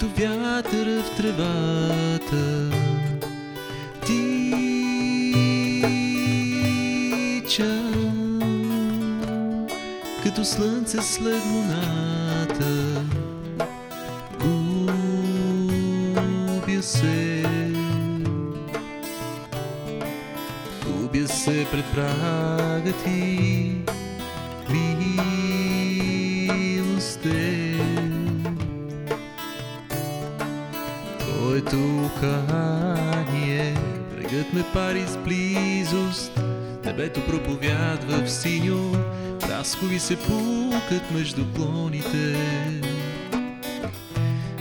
Като вятъра в тревата. Тича, като слънце след луната. Губя се, губя се пред прага ти. Милосте, Твоето ухание, брегът ме пари с близост, небето проповядва в синьо, праскови се пукат между клоните.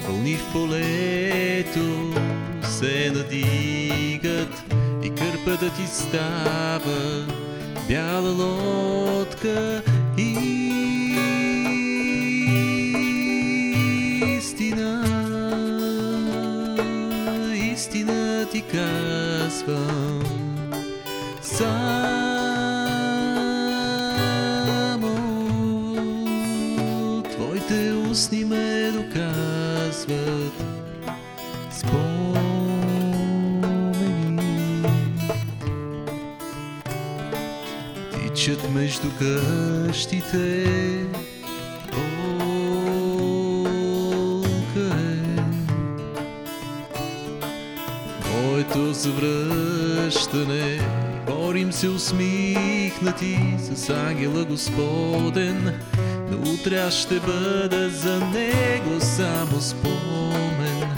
Вълни в полето се надигат и кърпата ти става. Бяла лодка Тичат между къщите. Болка е Моето завръщане Борим се усмихнати С ангела Господен. Но утре ще бъда за него Само спомен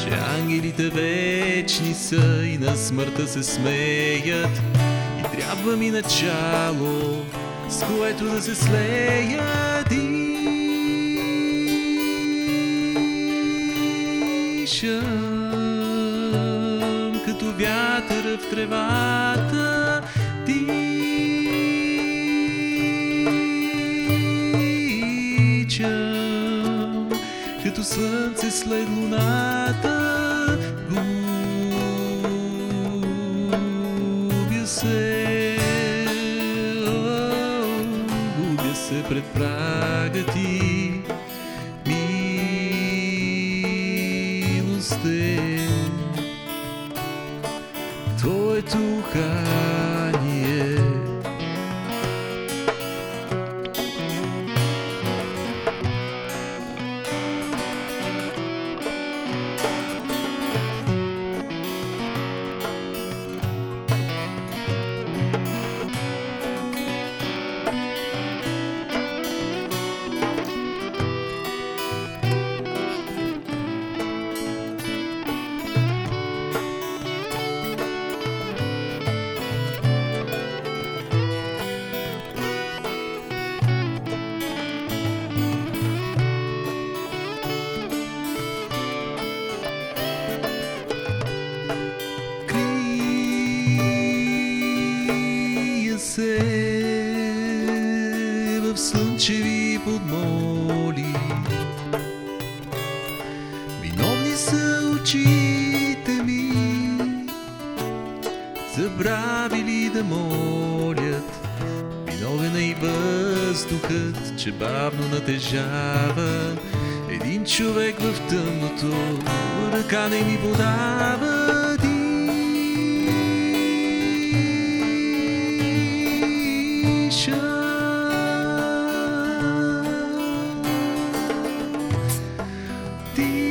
Че ангелите вечни са И на смъртта се смеят трябва ми начало С което да се слеят Дишам като вятър в тревата Тичам. Като слънце след луната пред прага ти. Милосте Твоето ухание в слънчеви подмоли. Виновни са очите ми, забравили да молят. Виновен е и въздухът, че бавно натежава. Един човек в тъмното, ръка не ми подава. ti.